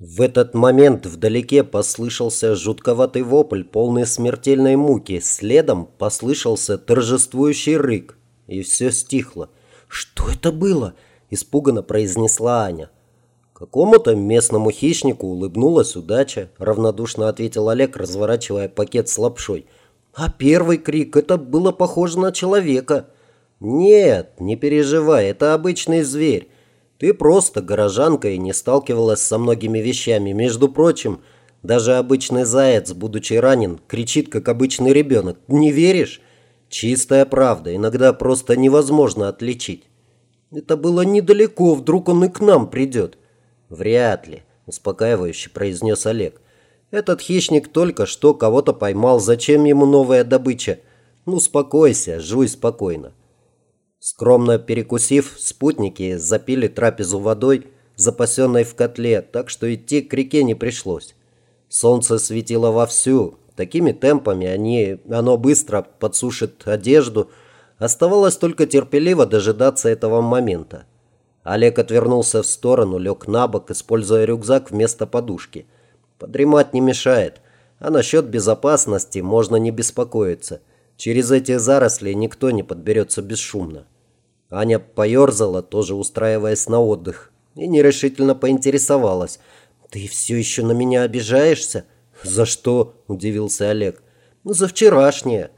В этот момент вдалеке послышался жутковатый вопль, полный смертельной муки. Следом послышался торжествующий рык, и все стихло. «Что это было?» – испуганно произнесла Аня. «Какому-то местному хищнику улыбнулась удача», – равнодушно ответил Олег, разворачивая пакет с лапшой. «А первый крик – это было похоже на человека». «Нет, не переживай, это обычный зверь. Ты просто горожанка и не сталкивалась со многими вещами. Между прочим, даже обычный заяц, будучи ранен, кричит, как обычный ребенок. Не веришь? Чистая правда. Иногда просто невозможно отличить. Это было недалеко, вдруг он и к нам придет. Вряд ли, успокаивающе произнес Олег. Этот хищник только что кого-то поймал. Зачем ему новая добыча? Ну, успокойся, жуй спокойно. Скромно перекусив, спутники запили трапезу водой, запасенной в котле, так что идти к реке не пришлось. Солнце светило вовсю. Такими темпами они, оно быстро подсушит одежду. Оставалось только терпеливо дожидаться этого момента. Олег отвернулся в сторону, лег на бок, используя рюкзак вместо подушки. Подремать не мешает. А насчет безопасности можно не беспокоиться. Через эти заросли никто не подберется бесшумно. Аня поерзала, тоже устраиваясь на отдых, и нерешительно поинтересовалась. «Ты все еще на меня обижаешься?» «За что?» – удивился Олег. «Ну, за вчерашнее».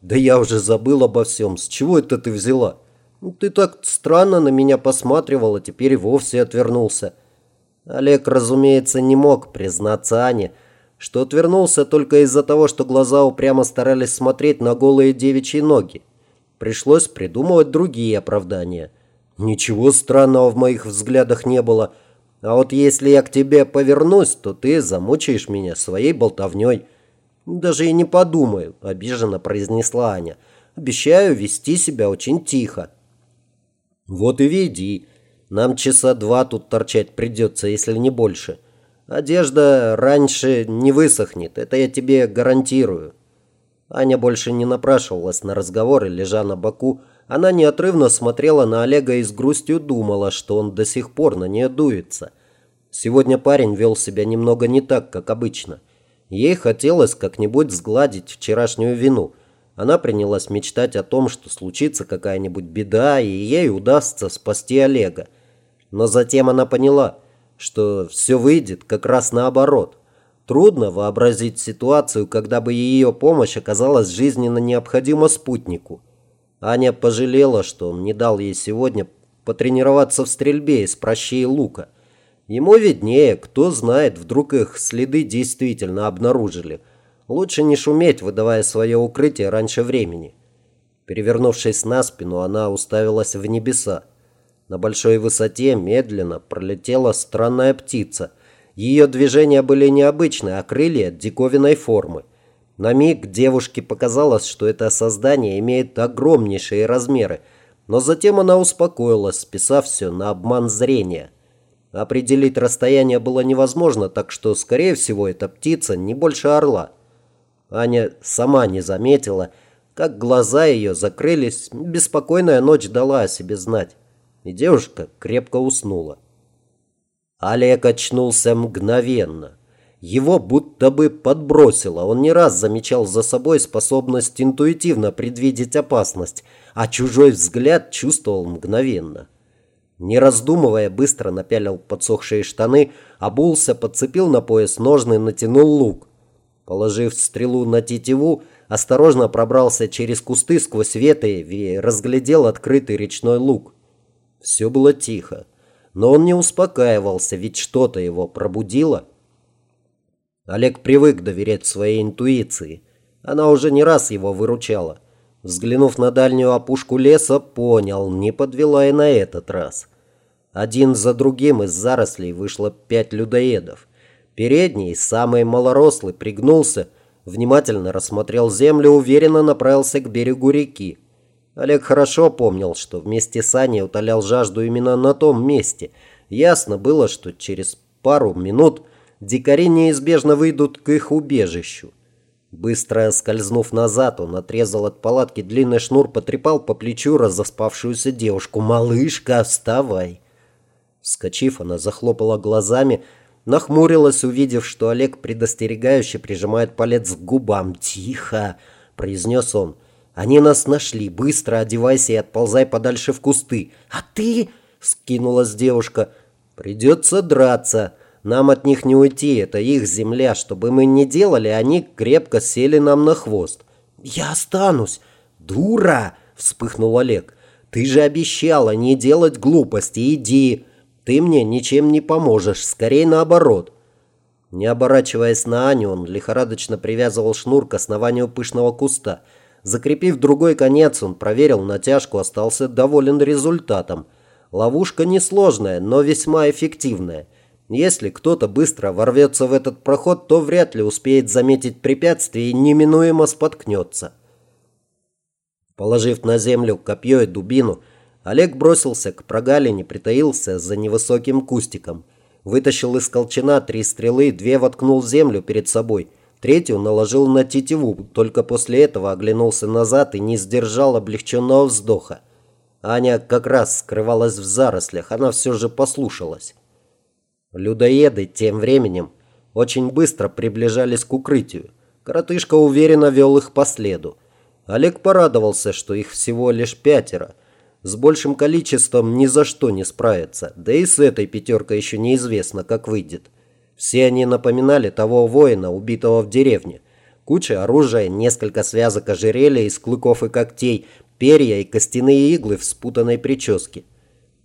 «Да я уже забыл обо всем. С чего это ты взяла?» ну, «Ты так странно на меня посматривала, теперь вовсе отвернулся». Олег, разумеется, не мог признаться Ане, что отвернулся только из-за того, что глаза упрямо старались смотреть на голые девичьи ноги. Пришлось придумывать другие оправдания. Ничего странного в моих взглядах не было. А вот если я к тебе повернусь, то ты замучаешь меня своей болтовней. Даже и не подумаю, обиженно произнесла Аня. Обещаю вести себя очень тихо. Вот и веди. Нам часа два тут торчать придется, если не больше. Одежда раньше не высохнет, это я тебе гарантирую. Аня больше не напрашивалась на разговоры, лежа на боку. Она неотрывно смотрела на Олега и с грустью думала, что он до сих пор на нее дуется. Сегодня парень вел себя немного не так, как обычно. Ей хотелось как-нибудь сгладить вчерашнюю вину. Она принялась мечтать о том, что случится какая-нибудь беда, и ей удастся спасти Олега. Но затем она поняла, что все выйдет как раз наоборот. Трудно вообразить ситуацию, когда бы ее помощь оказалась жизненно необходима спутнику. Аня пожалела, что он не дал ей сегодня потренироваться в стрельбе из прощей лука. Ему виднее, кто знает, вдруг их следы действительно обнаружили. Лучше не шуметь, выдавая свое укрытие раньше времени. Перевернувшись на спину, она уставилась в небеса. На большой высоте медленно пролетела странная птица – ее движения были необычны, а крылья – диковинной формы. На миг девушке показалось, что это создание имеет огромнейшие размеры, но затем она успокоилась, списав все на обман зрения. Определить расстояние было невозможно, так что, скорее всего, эта птица не больше орла. Аня сама не заметила, как глаза ее закрылись, беспокойная ночь дала о себе знать, и девушка крепко уснула. Олег очнулся мгновенно. Его будто бы подбросило. Он не раз замечал за собой способность интуитивно предвидеть опасность, а чужой взгляд чувствовал мгновенно. Не раздумывая, быстро напялил подсохшие штаны, обулся, подцепил на пояс ножны, натянул лук. Положив стрелу на тетиву, осторожно пробрался через кусты сквозь ветви и разглядел открытый речной луг. Все было тихо. Но он не успокаивался, ведь что-то его пробудило. Олег привык доверять своей интуиции. Она уже не раз его выручала. Взглянув на дальнюю опушку леса, понял, не подвела и на этот раз. Один за другим из зарослей вышло пять людоедов. Передний, самый малорослый, пригнулся, внимательно рассмотрел землю, уверенно направился к берегу реки. Олег хорошо помнил, что вместе с Аней утолял жажду именно на том месте. Ясно было, что через пару минут дикари неизбежно выйдут к их убежищу. Быстро скользнув назад, он отрезал от палатки длинный шнур, потрепал по плечу разоспавшуюся девушку. «Малышка, вставай!» Вскочив, она захлопала глазами, Нахмурилась, увидев, что Олег предостерегающе прижимает палец к губам. «Тихо!» – произнес он. «Они нас нашли. Быстро одевайся и отползай подальше в кусты». «А ты?» – скинулась девушка. «Придется драться. Нам от них не уйти. Это их земля. Чтобы мы не делали, они крепко сели нам на хвост». «Я останусь». «Дура!» – вспыхнул Олег. «Ты же обещала не делать глупости. Иди. Ты мне ничем не поможешь. Скорее наоборот». Не оборачиваясь на Аню, он лихорадочно привязывал шнур к основанию пышного куста. Закрепив другой конец, он проверил натяжку, остался доволен результатом. Ловушка несложная, но весьма эффективная. Если кто-то быстро ворвется в этот проход, то вряд ли успеет заметить препятствие и неминуемо споткнется. Положив на землю копье и дубину, Олег бросился к прогалине, притаился за невысоким кустиком. Вытащил из колчана три стрелы, две воткнул в землю перед собой, третью наложил на тетиву, только после этого оглянулся назад и не сдержал облегченного вздоха. Аня как раз скрывалась в зарослях, она все же послушалась. Людоеды тем временем очень быстро приближались к укрытию. Коротышка уверенно вел их по следу. Олег порадовался, что их всего лишь пятеро. С большим количеством ни за что не справиться, да и с этой пятеркой еще неизвестно, как выйдет. Все они напоминали того воина, убитого в деревне. Куча оружия, несколько связок ожерелья из клыков и когтей, перья и костяные иглы в спутанной прическе.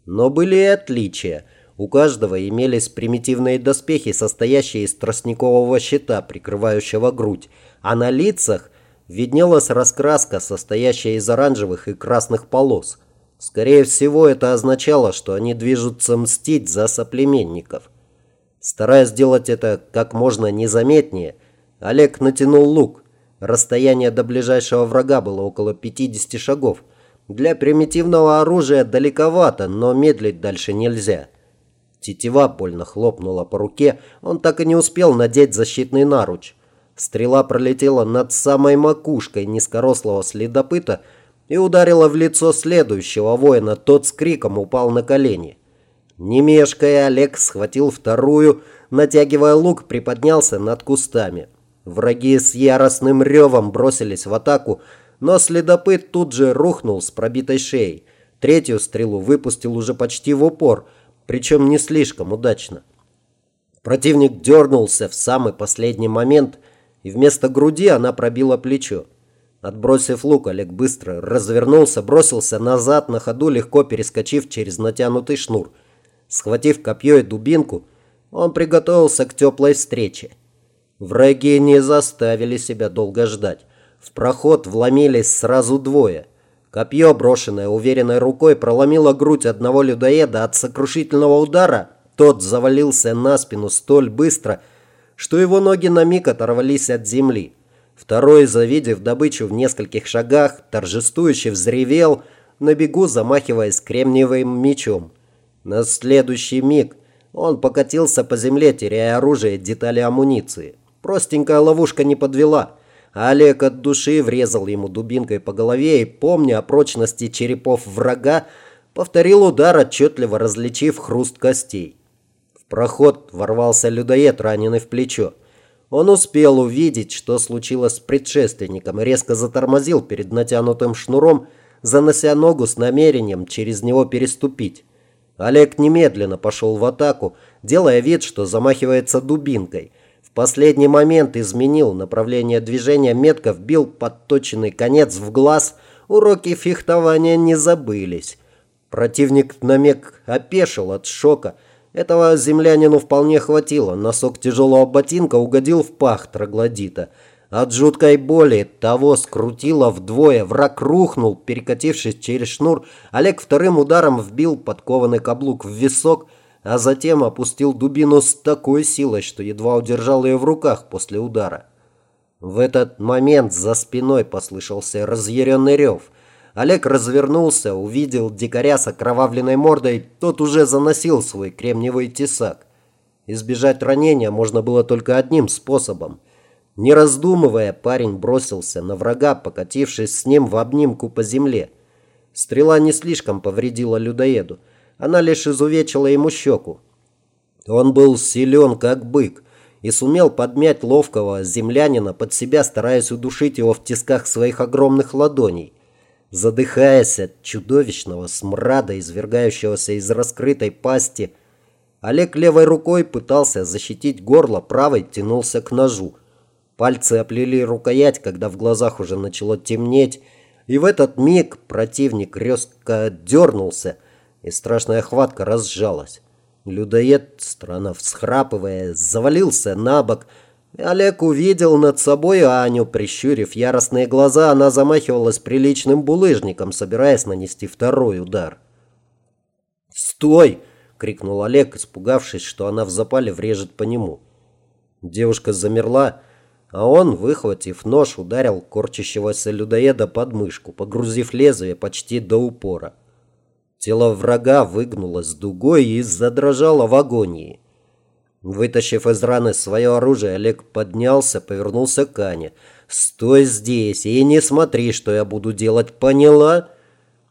Но были и отличия. У каждого имелись примитивные доспехи, состоящие из тростникового щита, прикрывающего грудь, а на лицах виднелась раскраска, состоящая из оранжевых и красных полос. Скорее всего, это означало, что они движутся мстить за соплеменников. Стараясь сделать это как можно незаметнее, Олег натянул лук. Расстояние до ближайшего врага было около 50 шагов. Для примитивного оружия далековато, но медлить дальше нельзя. Тетива больно хлопнула по руке, он так и не успел надеть защитный наруч. Стрела пролетела над самой макушкой низкорослого следопыта и ударила в лицо следующего воина. Тот с криком упал на колени. Не мешкая, Олег схватил вторую, натягивая лук, приподнялся над кустами. Враги с яростным ревом бросились в атаку, но следопыт тут же рухнул с пробитой шеей. Третью стрелу выпустил уже почти в упор, причем не слишком удачно. Противник дернулся в самый последний момент – и вместо груди она пробила плечо. Отбросив лук, Олег быстро развернулся, бросился назад, на ходу легко перескочив через натянутый шнур. Схватив копье и дубинку, он приготовился к теплой встрече. Враги не заставили себя долго ждать. В проход вломились сразу двое. Копье, брошенное уверенной рукой, проломило грудь одного людоеда от сокрушительного удара. Тот завалился на спину столь быстро, что его ноги на миг оторвались от земли. Второй, завидев добычу в нескольких шагах, торжествующе взревел, на бегу замахиваясь кремниевым мечом. На следующий миг он покатился по земле, теряя оружие и детали амуниции. Простенькая ловушка не подвела. Олег от души врезал ему дубинкой по голове и, помня о прочности черепов врага, повторил удар, отчетливо различив хруст костей проход ворвался людоед, раненый в плечо. Он успел увидеть, что случилось с предшественником, и резко затормозил перед натянутым шнуром, занося ногу с намерением через него переступить. Олег немедленно пошел в атаку, делая вид, что замахивается дубинкой. В последний момент изменил направление движения, метко вбил подточенный конец в глаз. Уроки фехтования не забылись. Противник на миг опешил от шока – этого землянину вполне хватило. Носок тяжелого ботинка угодил в пах троглодита. От жуткой боли того скрутило вдвое. Враг рухнул, перекатившись через шнур. Олег вторым ударом вбил подкованный каблук в висок, а затем опустил дубину с такой силой, что едва удержал ее в руках после удара. В этот момент за спиной послышался разъяренный рев. Олег развернулся, увидел дикаря с окровавленной мордой, тот уже заносил свой кремниевый тесак. Избежать ранения можно было только одним способом. Не раздумывая, парень бросился на врага, покатившись с ним в обнимку по земле. Стрела не слишком повредила людоеду. Она лишь изувечила ему щеку. Он был силен, как бык, и сумел подмять ловкого землянина под себя, стараясь удушить его в тисках своих огромных ладоней. Задыхаясь от чудовищного смрада, извергающегося из раскрытой пасти, Олег левой рукой пытался защитить горло, правой тянулся к ножу. Пальцы оплели рукоять, когда в глазах уже начало темнеть, и в этот миг противник резко дернулся, и страшная хватка разжалась. Людоед, странно всхрапывая, завалился на бок. Олег увидел над собой Аню, прищурив яростные глаза, она замахивалась приличным булыжником, собираясь нанести второй удар. «Стой!» — крикнул Олег, испугавшись, что она в запале врежет по нему. Девушка замерла, а он, выхватив нож, ударил корчащегося людоеда под мышку, погрузив лезвие почти до упора. Тело врага выгнулось дугой и задрожало в агонии. Вытащив из раны свое оружие, Олег поднялся, повернулся к Ане. «Стой здесь и не смотри, что я буду делать, поняла?»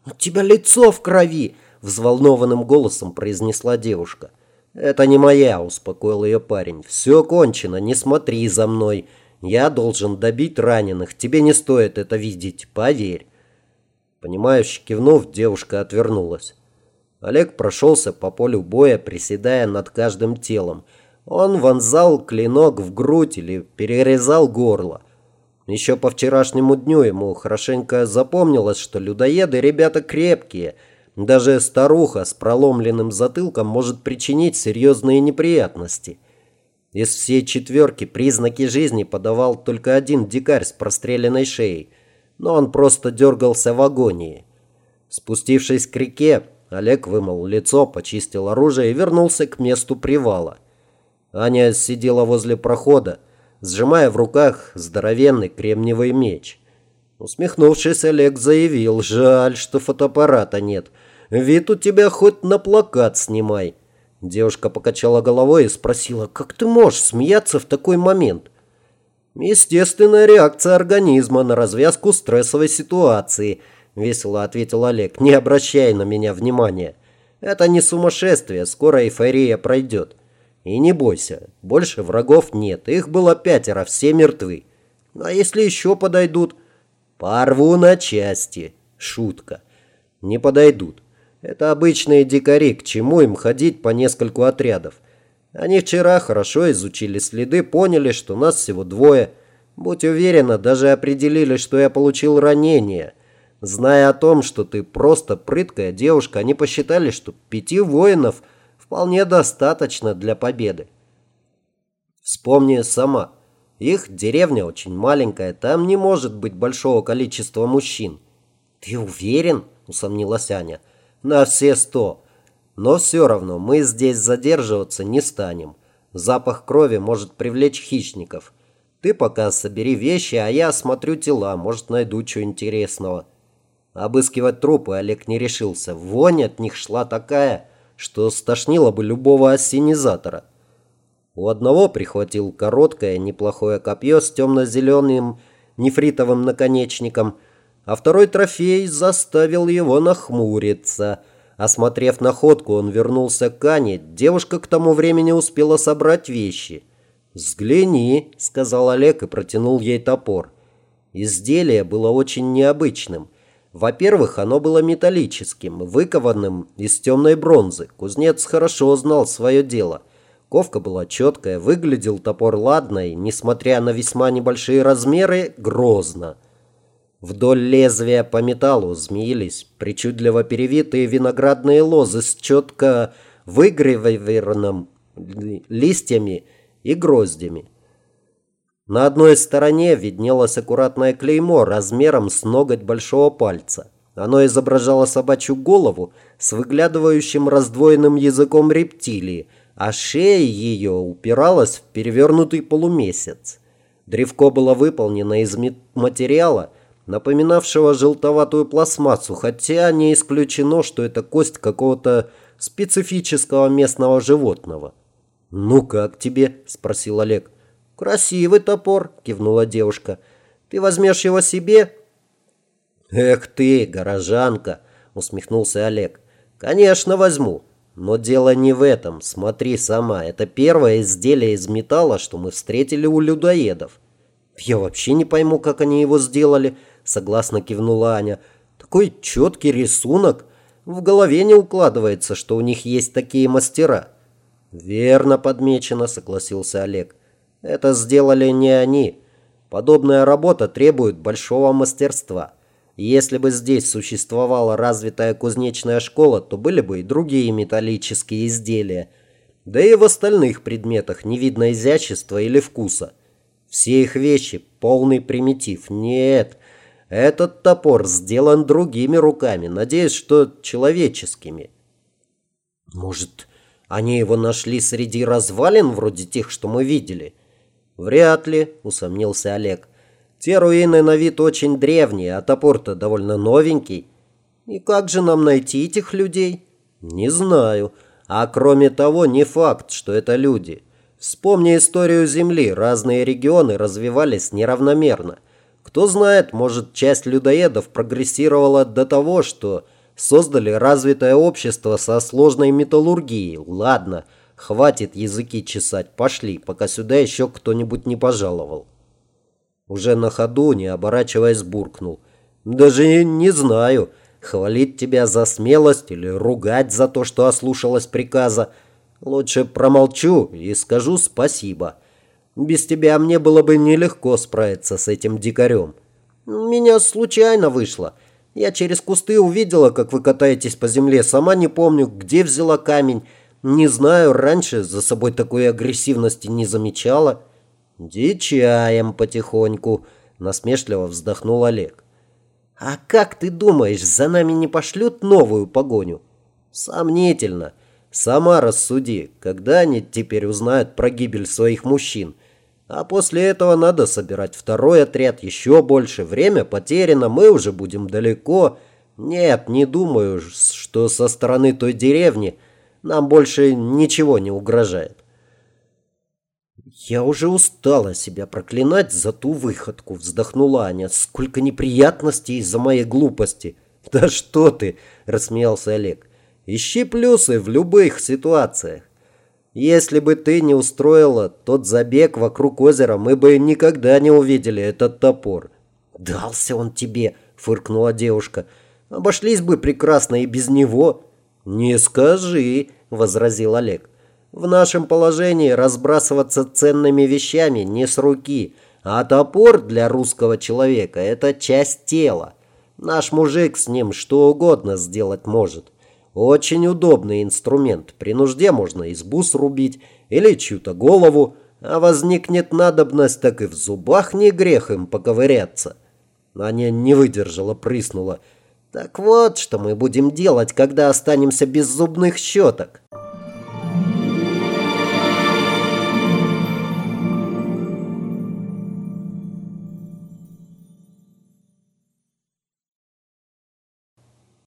«У тебя лицо в крови!» – взволнованным голосом произнесла девушка. «Это не моя», – успокоил ее парень. «Все кончено, не смотри за мной. Я должен добить раненых, тебе не стоит это видеть, поверь». Понимающе кивнув, девушка отвернулась. Олег прошелся по полю боя, приседая над каждым телом. Он вонзал клинок в грудь или перерезал горло. Еще по вчерашнему дню ему хорошенько запомнилось, что людоеды ребята крепкие. Даже старуха с проломленным затылком может причинить серьезные неприятности. Из всей четверки признаки жизни подавал только один дикарь с простреленной шеей – но он просто дергался в агонии. Спустившись к реке, Олег вымыл лицо, почистил оружие и вернулся к месту привала. Аня сидела возле прохода, сжимая в руках здоровенный кремниевый меч. Усмехнувшись, Олег заявил, жаль, что фотоаппарата нет. Вид у тебя хоть на плакат снимай. Девушка покачала головой и спросила, как ты можешь смеяться в такой момент? «Естественная реакция организма на развязку стрессовой ситуации», – весело ответил Олег, не обращай на меня внимания. «Это не сумасшествие, скоро эйфория пройдет. И не бойся, больше врагов нет, их было пятеро, все мертвы. А если еще подойдут?» «Порву на части». Шутка. «Не подойдут. Это обычные дикари, к чему им ходить по нескольку отрядов?» Они вчера хорошо изучили следы, поняли, что нас всего двое. Будь уверена, даже определили, что я получил ранение. Зная о том, что ты просто прыткая девушка, они посчитали, что пяти воинов вполне достаточно для победы. Вспомни сама. Их деревня очень маленькая, там не может быть большого количества мужчин. Ты уверен? Усомнилась Аня. На все сто. Но все равно мы здесь задерживаться не станем. Запах крови может привлечь хищников. Ты пока собери вещи, а я осмотрю тела, может найду что интересного. Обыскивать трупы Олег не решился. Вонь от них шла такая, что стошнило бы любого ассенизатора. У одного прихватил короткое, неплохое копье с темно-зеленым нефритовым наконечником, а второй трофей заставил его нахмуриться – Осмотрев находку, он вернулся к Ане. Девушка к тому времени успела собрать вещи. «Взгляни», — сказал Олег и протянул ей топор. Изделие было очень необычным. Во-первых, оно было металлическим, выкованным из темной бронзы. Кузнец хорошо знал свое дело. Ковка была четкая, выглядел топор ладно и, несмотря на весьма небольшие размеры, грозно. Вдоль лезвия по металлу змеились причудливо перевитые виноградные лозы с четко выгравированным листьями и гроздями. На одной стороне виднелось аккуратное клеймо размером с ноготь большого пальца. Оно изображало собачью голову с выглядывающим раздвоенным языком рептилии, а шея ее упиралась в перевернутый полумесяц. Древко было выполнено из материала – напоминавшего желтоватую пластмассу, хотя не исключено, что это кость какого-то специфического местного животного. «Ну как тебе?» – спросил Олег. «Красивый топор», – кивнула девушка. «Ты возьмешь его себе?» «Эх ты, горожанка!» – усмехнулся Олег. «Конечно возьму. Но дело не в этом. Смотри сама. Это первое изделие из металла, что мы встретили у людоедов. Я вообще не пойму, как они его сделали, согласно кивнула Аня. Такой четкий рисунок. В голове не укладывается, что у них есть такие мастера. Верно подмечено, согласился Олег. Это сделали не они. Подобная работа требует большого мастерства. Если бы здесь существовала развитая кузнечная школа, то были бы и другие металлические изделия. Да и в остальных предметах не видно изящества или вкуса. Все их вещи – полный примитив. Нет, этот топор сделан другими руками, надеюсь, что человеческими. Может, они его нашли среди развалин, вроде тех, что мы видели? Вряд ли, усомнился Олег. Те руины на вид очень древние, а топор-то довольно новенький. И как же нам найти этих людей? Не знаю. А кроме того, не факт, что это люди. Вспомни историю Земли. Разные регионы развивались неравномерно. Кто знает, может, часть людоедов прогрессировала до того, что создали развитое общество со сложной металлургией. Ладно, хватит языки чесать, пошли, пока сюда еще кто-нибудь не пожаловал. Уже на ходу, не оборачиваясь, буркнул. «Даже не знаю, хвалить тебя за смелость или ругать за то, что ослушалась приказа. Лучше промолчу и скажу спасибо. Без тебя мне было бы нелегко справиться с этим дикарем. Меня случайно вышло. Я через кусты увидела, как вы катаетесь по земле. Сама не помню, где взяла камень. Не знаю, раньше за собой такой агрессивности не замечала». «Дичаем потихоньку», – насмешливо вздохнул Олег. «А как ты думаешь, за нами не пошлют новую погоню?» «Сомнительно. Сама рассуди, когда они теперь узнают про гибель своих мужчин. А после этого надо собирать второй отряд, еще больше. Время потеряно, мы уже будем далеко. Нет, не думаю, что со стороны той деревни нам больше ничего не угрожает». «Я уже устала себя проклинать за ту выходку», — вздохнула Аня. «Сколько неприятностей из-за моей глупости!» «Да что ты!» — рассмеялся Олег. «Ищи плюсы в любых ситуациях. Если бы ты не устроила тот забег вокруг озера, мы бы никогда не увидели этот топор». «Дался он тебе!» — фыркнула девушка. «Обошлись бы прекрасно и без него». «Не скажи!» — возразил Олег. В нашем положении разбрасываться ценными вещами не с руки, а топор для русского человека – это часть тела. Наш мужик с ним что угодно сделать может. Очень удобный инструмент. При нужде можно избу срубить или чью-то голову, а возникнет надобность, так и в зубах не грех им поковыряться. Аня не выдержала, прыснула. Так вот, что мы будем делать, когда останемся без зубных щеток.